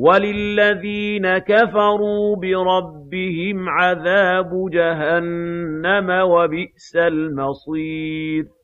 وَلِلَّذِينَ كَفَرُوا بِرَبِّهِمْ عَذَابُ جَهَنَّمَ ۖ وَبِئْسَ الْمَصِيرُ.